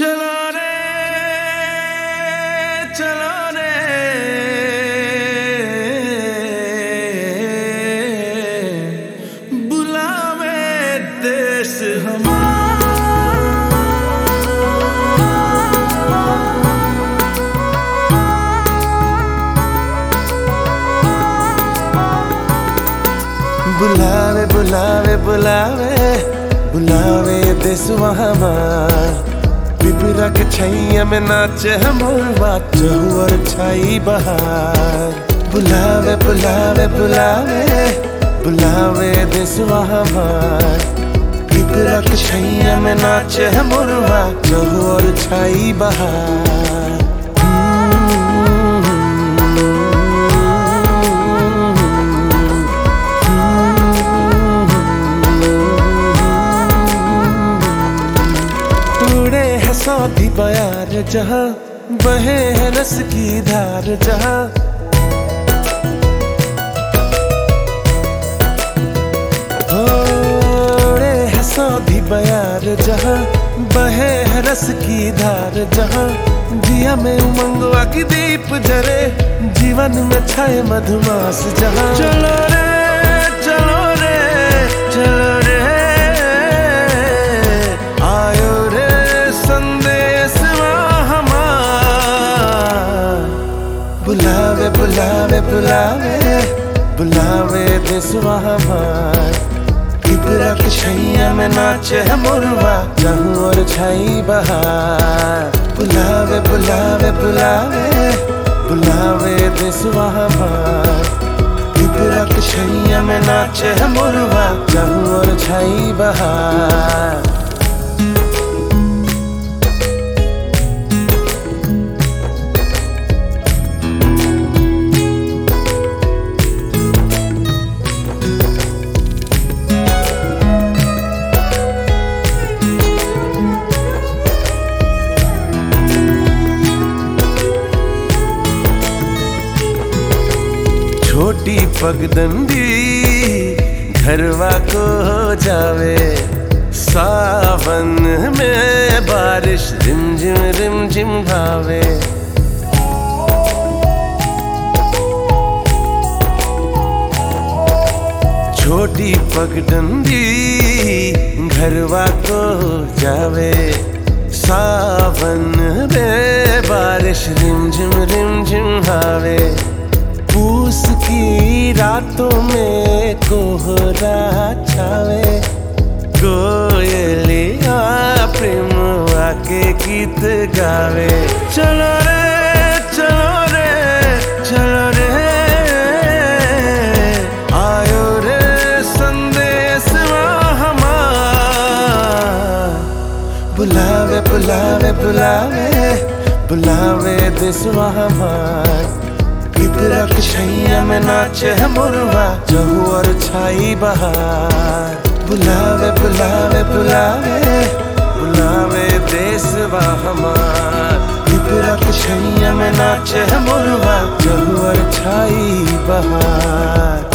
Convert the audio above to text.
चलो रे चलो रे बुलावे देश हमारा। बुलावे बुलावे बुलावे बुलावे देसवा हमार। पिपरा के छैया में नाचे हमर बात हुअर छाई बहार। बुलावे बुलावे बुलावे बुलावे देसवा हमार पिपरा के छैया में नाचे हमर बात हुअर छाई बहार। उड़े है सौदी बयार जहाँ बहे है रस की धार जहाँ। उड़े है सौदी बयार जहाँ बहे है रस की धार जहाँ। दिया में उमंगवा की दीप जरे, जीवन में छाए मधुमास जहाँ। चलो रे। बुलावे बुलावे बुलावे हमार किबरा के छैया में नाचे है मुरवा जहूं और छाई बहार। बुलावे बुलावे बुलावे बुलावे देसवा हमार किबरा के छैया में नाचे है मुरवा जहूं और छाई बहार। छोटी पगडंडी घरवा को हो जावे। सावन में बारिश रिमझिम रिमझिम भावे। छोटी पगडंडी घरवा को जावे। सावन में बारिश रिमझिम रिमझिम भावे। पूस रातों में कोहरा छावे। कोयलिया प्रेम आके गीत गावे। चलो रे चलो रे चलो रे। आयो रे संदेश हमार बुलावे बुलावे बुलावे बुलावे देसवा हमार पिपरा के छैया में नाचे है मुरवा, जहू और छाई बहार। बुलावे बुलावे बुलावे बुलावे देसवा हमार। पिपरा के छैया में नाचे है मुरवा, जहू और छाई बहार।